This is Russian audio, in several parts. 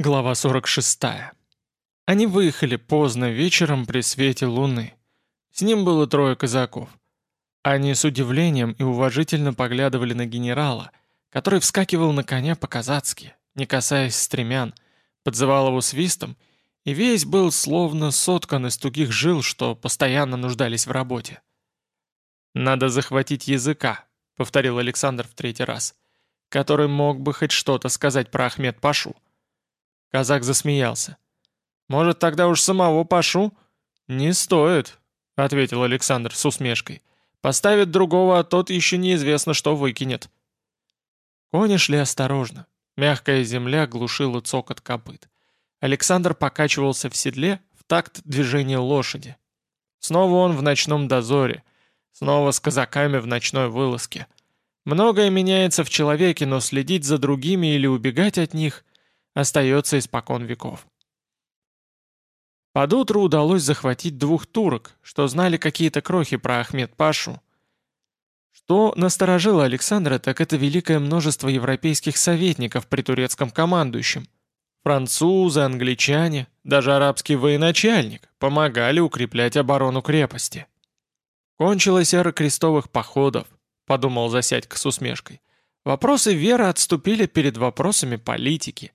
Глава 46. Они выехали поздно вечером при свете луны. С ним было трое казаков. Они с удивлением и уважительно поглядывали на генерала, который вскакивал на коня по-казацки, не касаясь стремян, подзывал его свистом, и весь был словно соткан из тугих жил, что постоянно нуждались в работе. «Надо захватить языка», — повторил Александр в третий раз, который мог бы хоть что-то сказать про Ахмед Пашу. Казак засмеялся. «Может, тогда уж самого Пашу?» «Не стоит», — ответил Александр с усмешкой. «Поставит другого, а тот еще неизвестно, что выкинет». Кони шли осторожно. Мягкая земля глушила цокот копыт. Александр покачивался в седле в такт движения лошади. Снова он в ночном дозоре. Снова с казаками в ночной вылазке. Многое меняется в человеке, но следить за другими или убегать от них остается испокон веков. Под утро удалось захватить двух турок, что знали какие-то крохи про Ахмед Пашу. Что насторожило Александра, так это великое множество европейских советников при турецком командующем. Французы, англичане, даже арабский военачальник помогали укреплять оборону крепости. «Кончилась эра крестовых походов», — подумал Засядько с усмешкой. «Вопросы веры отступили перед вопросами политики.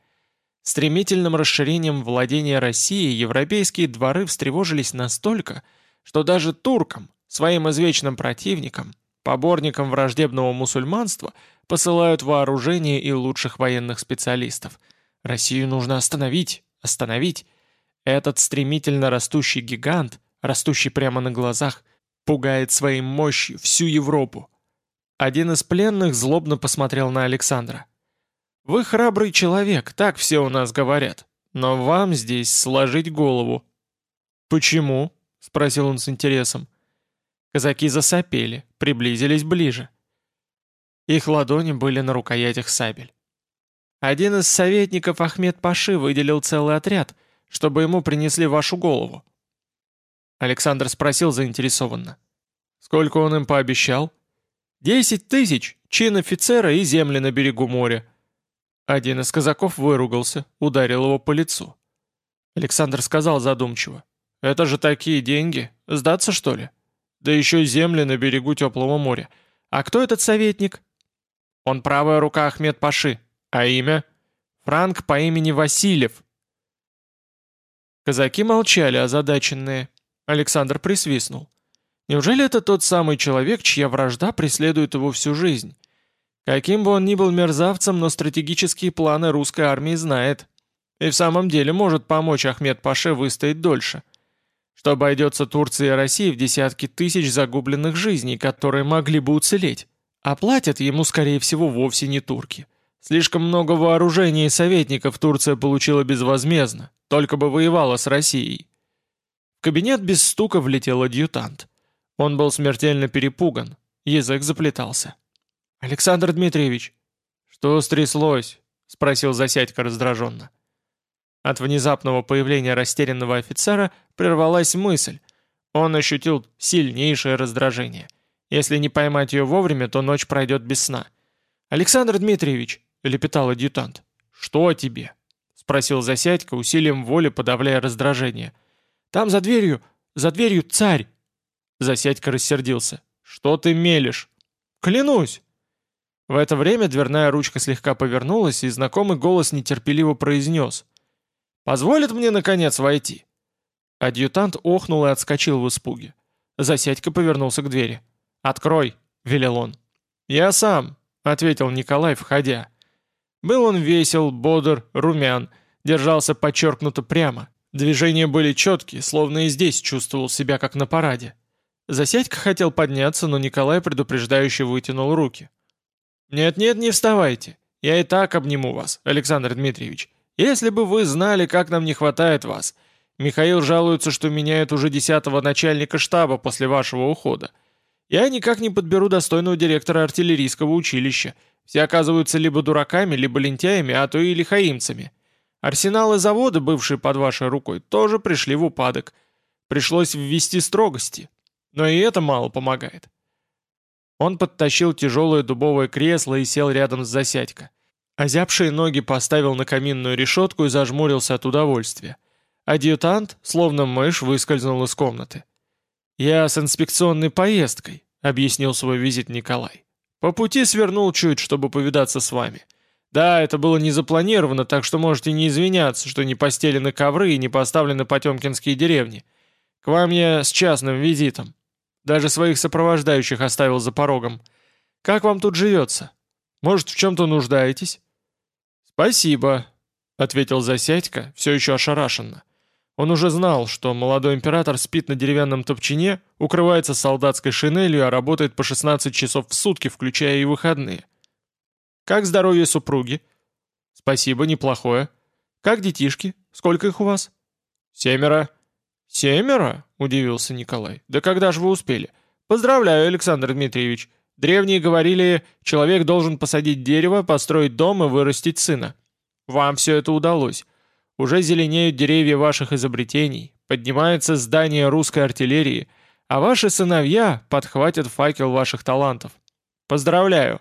Стремительным расширением владения России европейские дворы встревожились настолько, что даже туркам, своим извечным противникам, поборникам враждебного мусульманства, посылают вооружение и лучших военных специалистов. Россию нужно остановить, остановить. Этот стремительно растущий гигант, растущий прямо на глазах, пугает своей мощью всю Европу. Один из пленных злобно посмотрел на Александра. Вы храбрый человек, так все у нас говорят. Но вам здесь сложить голову». «Почему?» — спросил он с интересом. Казаки засопели, приблизились ближе. Их ладони были на рукоятях сабель. Один из советников Ахмед Паши выделил целый отряд, чтобы ему принесли вашу голову. Александр спросил заинтересованно. «Сколько он им пообещал?» «Десять тысяч, чин офицера и земли на берегу моря. Один из казаков выругался, ударил его по лицу. Александр сказал задумчиво. «Это же такие деньги. Сдаться, что ли? Да еще земли на берегу теплого моря. А кто этот советник?» «Он правая рука Ахмед Паши. А имя?» «Франк по имени Васильев». Казаки молчали, озадаченные. Александр присвистнул. «Неужели это тот самый человек, чья вражда преследует его всю жизнь?» Каким бы он ни был мерзавцем, но стратегические планы русской армии знает. И в самом деле может помочь Ахмед Паше выстоять дольше. Что обойдется Турции и России в десятки тысяч загубленных жизней, которые могли бы уцелеть. А платят ему, скорее всего, вовсе не турки. Слишком много вооружений и советников Турция получила безвозмездно, только бы воевала с Россией. В кабинет без стука влетел адъютант. Он был смертельно перепуган, язык заплетался. «Александр Дмитриевич!» «Что стряслось?» — спросил Засядько раздраженно. От внезапного появления растерянного офицера прервалась мысль. Он ощутил сильнейшее раздражение. Если не поймать ее вовремя, то ночь пройдет без сна. «Александр Дмитриевич!» — лепетал адъютант. «Что тебе?» — спросил Засядько, усилием воли подавляя раздражение. «Там за дверью, за дверью царь!» Засядько рассердился. «Что ты мелешь?» «Клянусь!» В это время дверная ручка слегка повернулась, и знакомый голос нетерпеливо произнес. «Позволит мне, наконец, войти?» Адъютант охнул и отскочил в испуге. Засядька повернулся к двери. «Открой!» — велел он. «Я сам», — ответил Николай, входя. Был он весел, бодр, румян, держался подчеркнуто прямо. Движения были четкие, словно и здесь чувствовал себя как на параде. Засядька хотел подняться, но Николай предупреждающе вытянул руки. «Нет-нет, не вставайте. Я и так обниму вас, Александр Дмитриевич. Если бы вы знали, как нам не хватает вас. Михаил жалуется, что меняют уже десятого начальника штаба после вашего ухода. Я никак не подберу достойного директора артиллерийского училища. Все оказываются либо дураками, либо лентяями, а то и лихаимцами. Арсеналы завода, бывшие под вашей рукой, тоже пришли в упадок. Пришлось ввести строгости. Но и это мало помогает. Он подтащил тяжелое дубовое кресло и сел рядом с Засядько. Озябшие ноги поставил на каминную решетку и зажмурился от удовольствия. Адъютант, словно мышь, выскользнул из комнаты. «Я с инспекционной поездкой», — объяснил свой визит Николай. «По пути свернул чуть, чтобы повидаться с вами. Да, это было не запланировано, так что можете не извиняться, что не постелены ковры и не поставлены потемкинские деревни. К вам я с частным визитом. Даже своих сопровождающих оставил за порогом. Как вам тут живется? Может, в чем-то нуждаетесь?» «Спасибо», — ответил Засядько, все еще ошарашенно. Он уже знал, что молодой император спит на деревянном топчине, укрывается солдатской шинелью, а работает по 16 часов в сутки, включая и выходные. «Как здоровье супруги?» «Спасибо, неплохое. Как детишки? Сколько их у вас?» «Семеро». «Семеро?» — удивился Николай. «Да когда же вы успели?» «Поздравляю, Александр Дмитриевич. Древние говорили, человек должен посадить дерево, построить дом и вырастить сына. Вам все это удалось. Уже зеленеют деревья ваших изобретений, поднимается здание русской артиллерии, а ваши сыновья подхватят факел ваших талантов. Поздравляю!»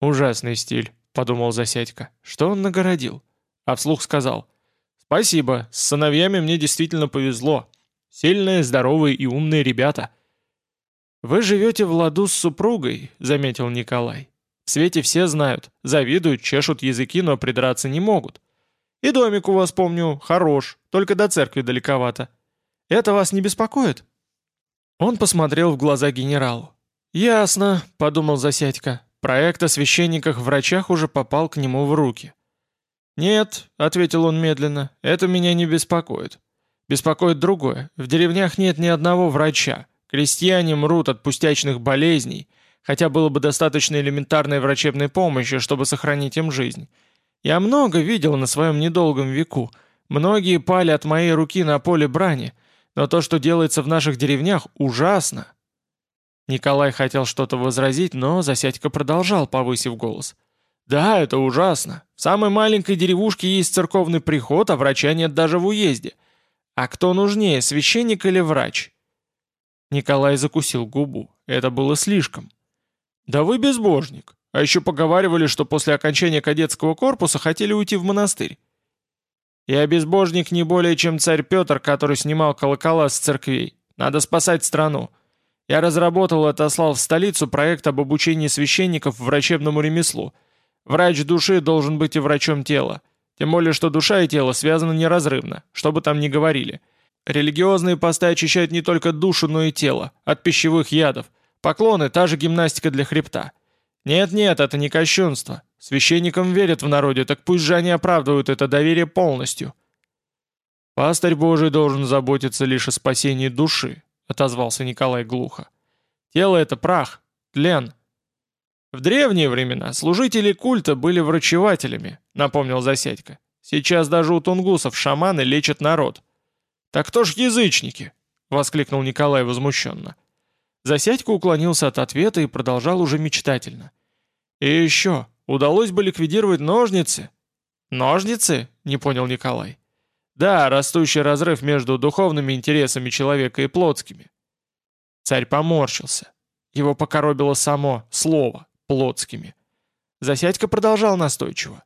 «Ужасный стиль», — подумал Засядько. «Что он нагородил?» А вслух сказал. «Спасибо, с сыновьями мне действительно повезло. Сильные, здоровые и умные ребята». «Вы живете в ладу с супругой», — заметил Николай. «В свете все знают, завидуют, чешут языки, но придраться не могут. И домик у вас, помню, хорош, только до церкви далековато. Это вас не беспокоит?» Он посмотрел в глаза генералу. «Ясно», — подумал Засядько. Проект о священниках-врачах уже попал к нему в руки. «Нет», — ответил он медленно, — «это меня не беспокоит. Беспокоит другое. В деревнях нет ни одного врача. Крестьяне мрут от пустячных болезней, хотя было бы достаточно элементарной врачебной помощи, чтобы сохранить им жизнь. Я много видел на своем недолгом веку. Многие пали от моей руки на поле брани, но то, что делается в наших деревнях, ужасно. Николай хотел что-то возразить, но Засядько продолжал, повысив голос. «Да, это ужасно. В самой маленькой деревушке есть церковный приход, а врача нет даже в уезде. А кто нужнее, священник или врач? Николай закусил губу. Это было слишком. «Да вы безбожник. А еще поговаривали, что после окончания кадетского корпуса хотели уйти в монастырь». «Я безбожник не более, чем царь Петр, который снимал колокола с церквей. Надо спасать страну. Я разработал и отослал в столицу проект об обучении священников врачебному ремеслу. Врач души должен быть и врачом тела. Тем более, что душа и тело связаны неразрывно, что бы там ни говорили». Религиозные посты очищают не только душу, но и тело, от пищевых ядов. Поклоны – та же гимнастика для хребта. Нет-нет, это не кощунство. Священникам верят в народе, так пусть же они оправдывают это доверие полностью. «Пастырь Божий должен заботиться лишь о спасении души», — отозвался Николай глухо. «Тело — это прах, тлен». «В древние времена служители культа были врачевателями», — напомнил Засядько. «Сейчас даже у тунгусов шаманы лечат народ». «Так кто ж язычники?» — воскликнул Николай возмущенно. Засядько уклонился от ответа и продолжал уже мечтательно. «И еще, удалось бы ликвидировать ножницы?» «Ножницы?» — не понял Николай. «Да, растущий разрыв между духовными интересами человека и плотскими». Царь поморщился. Его покоробило само слово «плотскими». Засядько продолжал настойчиво.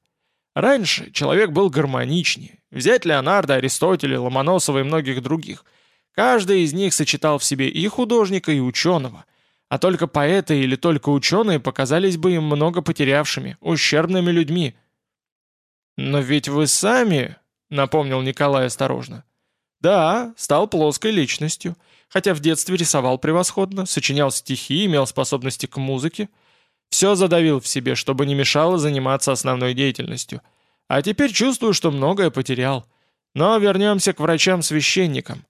Раньше человек был гармоничнее. Взять Леонардо, Аристотеля, Ломоносова и многих других. Каждый из них сочетал в себе и художника, и ученого. А только поэты или только ученые показались бы им много потерявшими, ущербными людьми. «Но ведь вы сами...» — напомнил Николай осторожно. «Да, стал плоской личностью. Хотя в детстве рисовал превосходно, сочинял стихи, имел способности к музыке. Все задавил в себе, чтобы не мешало заниматься основной деятельностью. А теперь чувствую, что многое потерял. Но вернемся к врачам-священникам.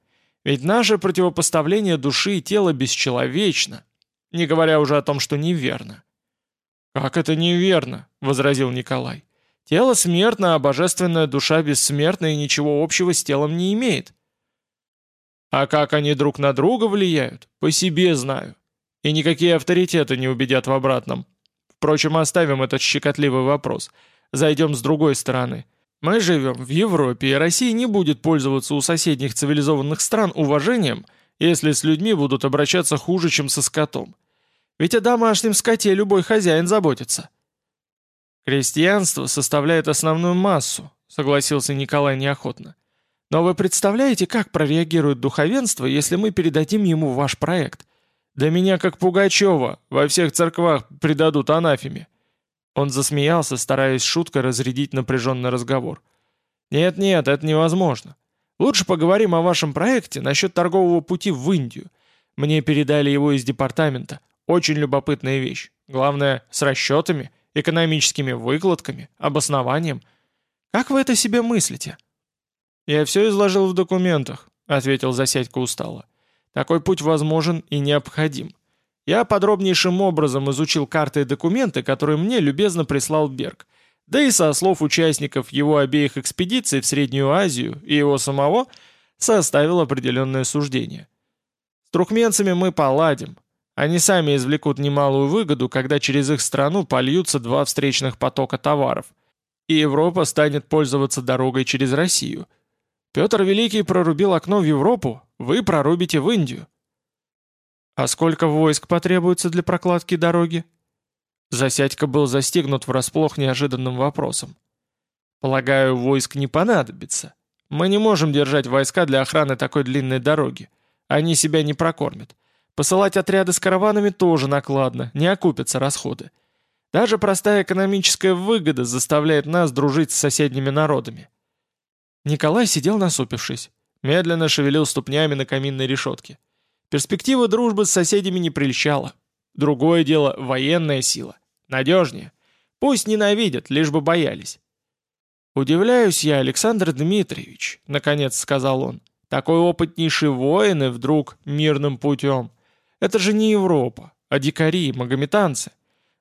Ведь наше противопоставление души и тела бесчеловечно, не говоря уже о том, что неверно. «Как это неверно?» — возразил Николай. «Тело смертно, а божественная душа бессмертна и ничего общего с телом не имеет». «А как они друг на друга влияют, по себе знаю. И никакие авторитеты не убедят в обратном. Впрочем, оставим этот щекотливый вопрос. Зайдем с другой стороны. Мы живем в Европе, и Россия не будет пользоваться у соседних цивилизованных стран уважением, если с людьми будут обращаться хуже, чем со скотом. Ведь о домашнем скоте любой хозяин заботится. «Крестьянство составляет основную массу», — согласился Николай неохотно. «Но вы представляете, как прореагирует духовенство, если мы передадим ему ваш проект? Да меня, как Пугачева, во всех церквах предадут анафеме». Он засмеялся, стараясь шуткой разрядить напряженный разговор. «Нет-нет, это невозможно. Лучше поговорим о вашем проекте насчет торгового пути в Индию. Мне передали его из департамента. Очень любопытная вещь. Главное, с расчетами, экономическими выкладками, обоснованием. Как вы это себе мыслите?» «Я все изложил в документах», — ответил Засядько устало. «Такой путь возможен и необходим. Я подробнейшим образом изучил карты и документы, которые мне любезно прислал Берг. Да и со слов участников его обеих экспедиций в Среднюю Азию и его самого составил определенное суждение. С трухменцами мы поладим, они сами извлекут немалую выгоду, когда через их страну польются два встречных потока товаров, и Европа станет пользоваться дорогой через Россию. Петр Великий прорубил окно в Европу, вы прорубите в Индию. А сколько войск потребуется для прокладки дороги? Засядька был застигнут врасплох неожиданным вопросом. Полагаю, войск не понадобится. Мы не можем держать войска для охраны такой длинной дороги. Они себя не прокормят. Посылать отряды с караванами тоже накладно, не окупятся расходы. Даже простая экономическая выгода заставляет нас дружить с соседними народами. Николай сидел насупившись, медленно шевелил ступнями на каминной решетке. Перспектива дружбы с соседями не прельщала. Другое дело — военная сила. Надежнее. Пусть ненавидят, лишь бы боялись. «Удивляюсь я, Александр Дмитриевич», — наконец сказал он. «Такой опытнейший воин и вдруг мирным путем. Это же не Европа, а дикари, магометанцы.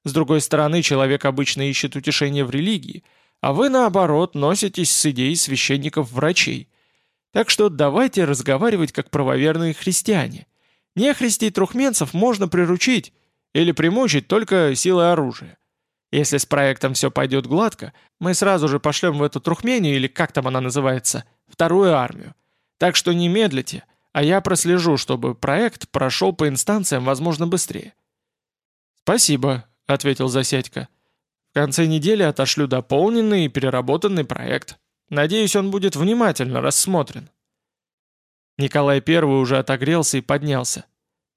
С другой стороны, человек обычно ищет утешение в религии, а вы, наоборот, носитесь с идеей священников-врачей. Так что давайте разговаривать как правоверные христиане. Нехристей трухменцев можно приручить или примучить только силой оружия. Если с проектом все пойдет гладко, мы сразу же пошлем в эту Трухмению, или как там она называется, вторую армию. Так что не медлите, а я прослежу, чтобы проект прошел по инстанциям, возможно, быстрее». «Спасибо», — ответил Засядько. «В конце недели отошлю дополненный и переработанный проект. Надеюсь, он будет внимательно рассмотрен». Николай I уже отогрелся и поднялся.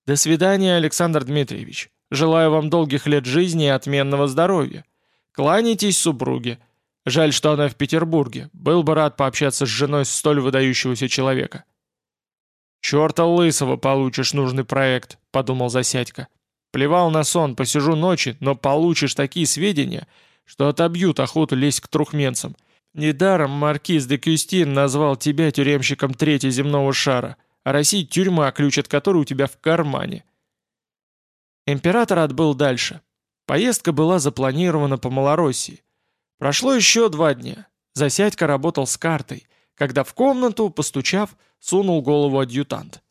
«До свидания, Александр Дмитриевич. Желаю вам долгих лет жизни и отменного здоровья. Кланяйтесь супруге. Жаль, что она в Петербурге. Был бы рад пообщаться с женой столь выдающегося человека». «Черта лысого получишь нужный проект», — подумал Засядько. «Плевал на сон, посижу ночи, но получишь такие сведения, что отобьют охоту лезть к трухменцам. Недаром маркиз де Кюстин назвал тебя тюремщиком третьего земного шара, а Россия тюрьма, ключ от которой у тебя в кармане». Император отбыл дальше. Поездка была запланирована по Малороссии. Прошло еще два дня. Засядько работал с картой, когда в комнату, постучав, сунул голову адъютант.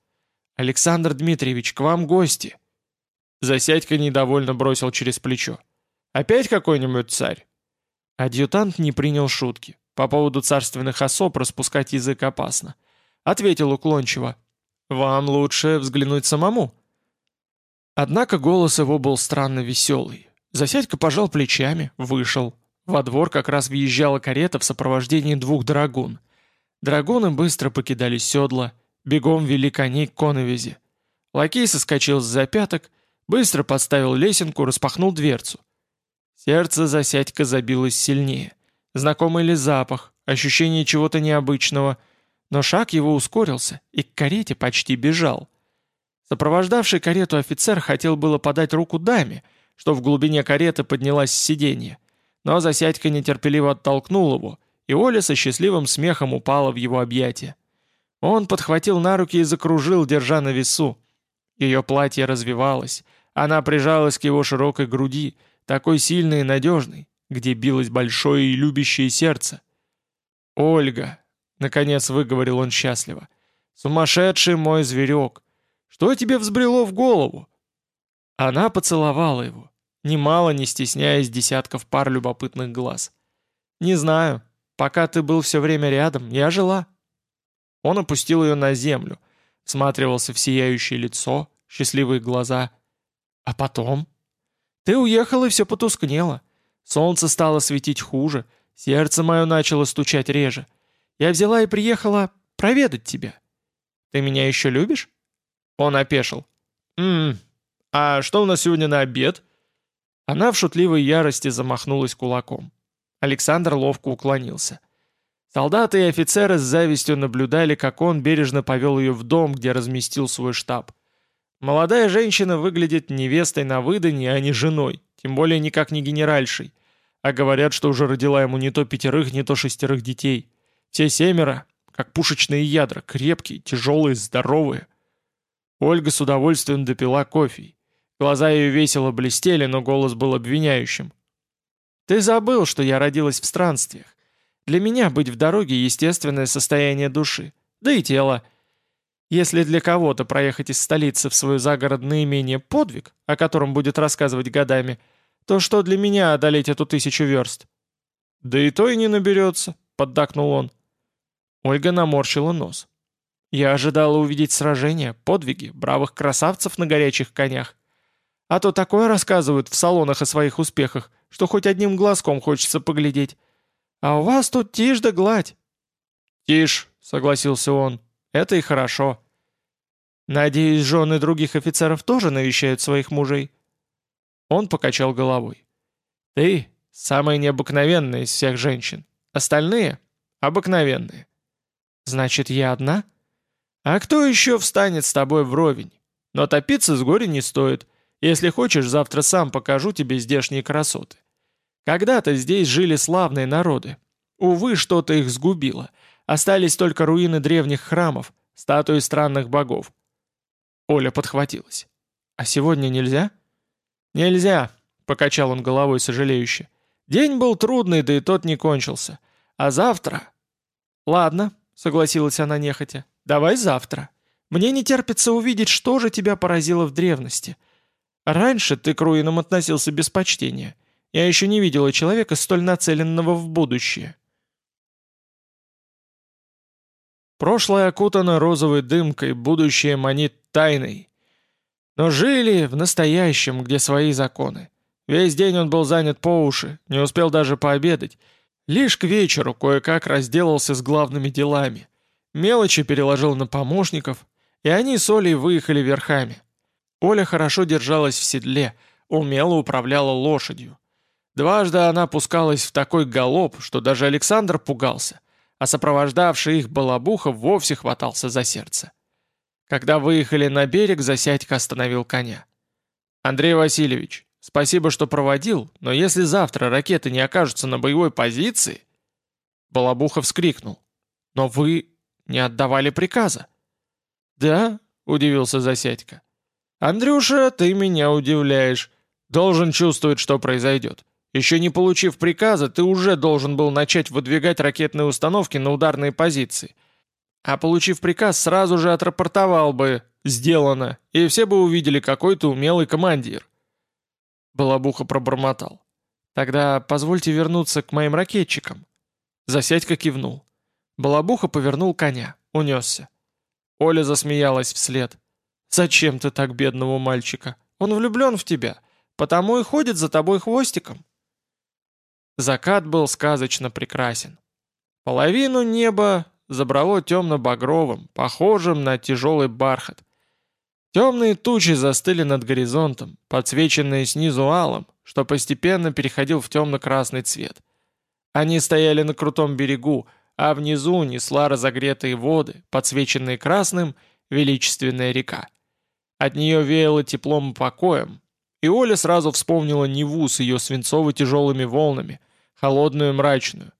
«Александр Дмитриевич, к вам гости!» Засядька недовольно бросил через плечо. «Опять какой-нибудь царь?» Адъютант не принял шутки. По поводу царственных особ распускать язык опасно. Ответил уклончиво. «Вам лучше взглянуть самому». Однако голос его был странно веселый. Засядька пожал плечами, вышел. Во двор как раз въезжала карета в сопровождении двух драгун. Драгоны быстро покидали седла, бегом вели коней к коновизе. Лакей соскочил с запяток, быстро подставил лесенку, распахнул дверцу. Сердце Засядька забилось сильнее. Знакомый ли запах, ощущение чего-то необычного, но шаг его ускорился и к карете почти бежал. Сопровождавший карету офицер хотел было подать руку даме, что в глубине кареты поднялась с сиденья, но Засядька нетерпеливо оттолкнул его — и Оля со счастливым смехом упала в его объятия. Он подхватил на руки и закружил, держа на весу. Ее платье развивалось, она прижалась к его широкой груди, такой сильной и надежной, где билось большое и любящее сердце. «Ольга», — наконец выговорил он счастливо, — «сумасшедший мой зверек, что тебе взбрело в голову?» Она поцеловала его, немало не стесняясь десятков пар любопытных глаз. «Не знаю, Пока ты был все время рядом, я жила». Он опустил ее на землю, всматривался в сияющее лицо, счастливые глаза. «А потом?» «Ты уехал, и все потускнело. Солнце стало светить хуже, сердце мое начало стучать реже. Я взяла и приехала проведать тебя. Ты меня еще любишь?» Он опешил. «Ммм, а что у нас сегодня на обед?» Она в шутливой ярости замахнулась кулаком. Александр ловко уклонился. Солдаты и офицеры с завистью наблюдали, как он бережно повел ее в дом, где разместил свой штаб. Молодая женщина выглядит невестой на выданье, а не женой, тем более никак не генеральшей. А говорят, что уже родила ему не то пятерых, не то шестерых детей. Все семеро, как пушечные ядра, крепкие, тяжелые, здоровые. Ольга с удовольствием допила кофе. Глаза ее весело блестели, но голос был обвиняющим. «Ты забыл, что я родилась в странствиях. Для меня быть в дороге — естественное состояние души, да и тела. Если для кого-то проехать из столицы в свое загородное имение подвиг, о котором будет рассказывать годами, то что для меня одолеть эту тысячу верст? Да и то и не наберется, поддакнул он. Ольга наморщила нос. Я ожидала увидеть сражения, подвиги, бравых красавцев на горячих конях. А то такое рассказывают в салонах о своих успехах, что хоть одним глазком хочется поглядеть. А у вас тут тишь да гладь. Тишь, согласился он. Это и хорошо. Надеюсь, жены других офицеров тоже навещают своих мужей?» Он покачал головой. «Ты самая необыкновенная из всех женщин. Остальные — обыкновенные. Значит, я одна? А кто еще встанет с тобой вровень? Но топиться с горя не стоит. Если хочешь, завтра сам покажу тебе здешние красоты. Когда-то здесь жили славные народы. Увы, что-то их сгубило. Остались только руины древних храмов, статуи странных богов. Оля подхватилась. «А сегодня нельзя?» «Нельзя», — покачал он головой сожалеюще. «День был трудный, да и тот не кончился. А завтра...» «Ладно», — согласилась она нехотя. «Давай завтра. Мне не терпится увидеть, что же тебя поразило в древности. Раньше ты к руинам относился без почтения. Я еще не видела человека, столь нацеленного в будущее». Прошлое окутано розовой дымкой, будущее манит тайной. Но жили в настоящем, где свои законы. Весь день он был занят по уши, не успел даже пообедать. Лишь к вечеру кое-как разделался с главными делами. Мелочи переложил на помощников, и они с Олей выехали верхами. Оля хорошо держалась в седле, умело управляла лошадью. Дважды она пускалась в такой галоп, что даже Александр пугался — а сопровождавший их Балабуха вовсе хватался за сердце. Когда выехали на берег, Засядько остановил коня. «Андрей Васильевич, спасибо, что проводил, но если завтра ракеты не окажутся на боевой позиции...» Балабуха вскрикнул. «Но вы не отдавали приказа». «Да?» — удивился Засядько. «Андрюша, ты меня удивляешь. Должен чувствовать, что произойдет. Еще не получив приказа, ты уже должен был начать выдвигать ракетные установки на ударные позиции. А получив приказ, сразу же отрапортовал бы «сделано», и все бы увидели, какой ты умелый командир. Балабуха пробормотал. «Тогда позвольте вернуться к моим ракетчикам». Засядька кивнул. Балабуха повернул коня, унесся. Оля засмеялась вслед. «Зачем ты так бедного мальчика? Он влюблен в тебя, потому и ходит за тобой хвостиком». Закат был сказочно прекрасен. Половину неба забрало темно-багровым, похожим на тяжелый бархат. Темные тучи застыли над горизонтом, подсвеченные снизу алым, что постепенно переходил в темно-красный цвет. Они стояли на крутом берегу, а внизу несла разогретые воды, подсвеченные красным, величественная река. От нее веяло теплом и покоем, и Оля сразу вспомнила Неву с ее свинцово-тяжелыми волнами, холодную мрачную.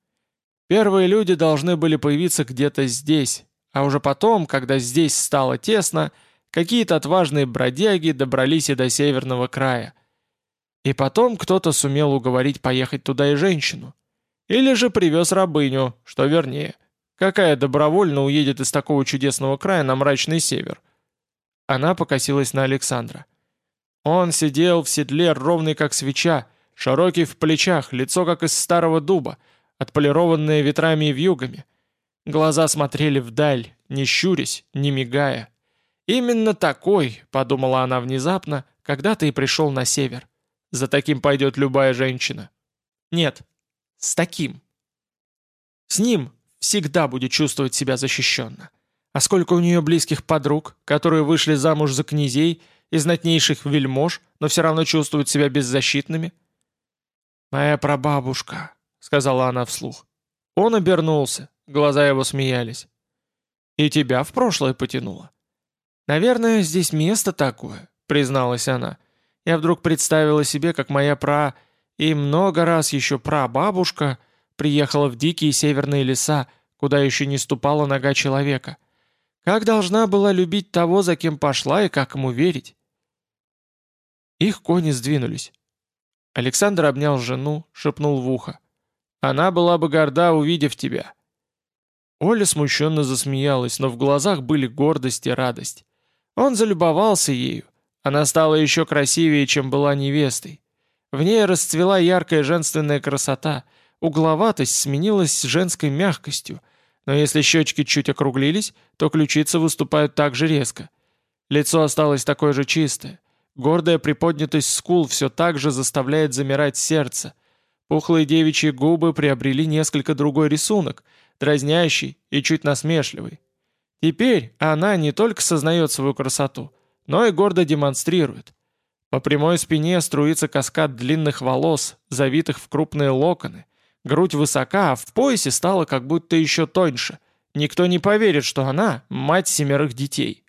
Первые люди должны были появиться где-то здесь, а уже потом, когда здесь стало тесно, какие-то отважные бродяги добрались и до северного края. И потом кто-то сумел уговорить поехать туда и женщину. Или же привез рабыню, что вернее. Какая добровольно уедет из такого чудесного края на мрачный север? Она покосилась на Александра. Он сидел в седле ровный как свеча, Широкий в плечах, лицо как из старого дуба, отполированное ветрами и вьюгами. Глаза смотрели вдаль, не щурясь, не мигая. «Именно такой», — подумала она внезапно, — «когда ты и пришел на север. За таким пойдет любая женщина». Нет, с таким. С ним всегда будет чувствовать себя защищенно. А сколько у нее близких подруг, которые вышли замуж за князей и знатнейших вельмож, но все равно чувствуют себя беззащитными? «Моя прабабушка», — сказала она вслух. Он обернулся, глаза его смеялись. «И тебя в прошлое потянуло?» «Наверное, здесь место такое», — призналась она. Я вдруг представила себе, как моя пра... и много раз еще прабабушка приехала в дикие северные леса, куда еще не ступала нога человека. Как должна была любить того, за кем пошла, и как ему верить? Их кони сдвинулись. Александр обнял жену, шепнул в ухо. «Она была бы горда, увидев тебя». Оля смущенно засмеялась, но в глазах были гордость и радость. Он залюбовался ею. Она стала еще красивее, чем была невестой. В ней расцвела яркая женственная красота, угловатость сменилась женской мягкостью, но если щечки чуть округлились, то ключицы выступают так же резко. Лицо осталось такое же чистое, Гордая приподнятость скул все так же заставляет замирать сердце. Пухлые девичьи губы приобрели несколько другой рисунок, дразнящий и чуть насмешливый. Теперь она не только сознает свою красоту, но и гордо демонстрирует. По прямой спине струится каскад длинных волос, завитых в крупные локоны. Грудь высока, а в поясе стала как будто еще тоньше. Никто не поверит, что она – мать семерых детей.